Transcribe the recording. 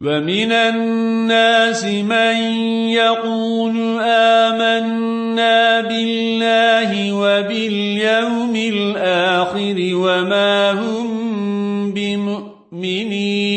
ومن الناس من يقول آمنا بالله وباليوم الآخر وما هم بمؤمنين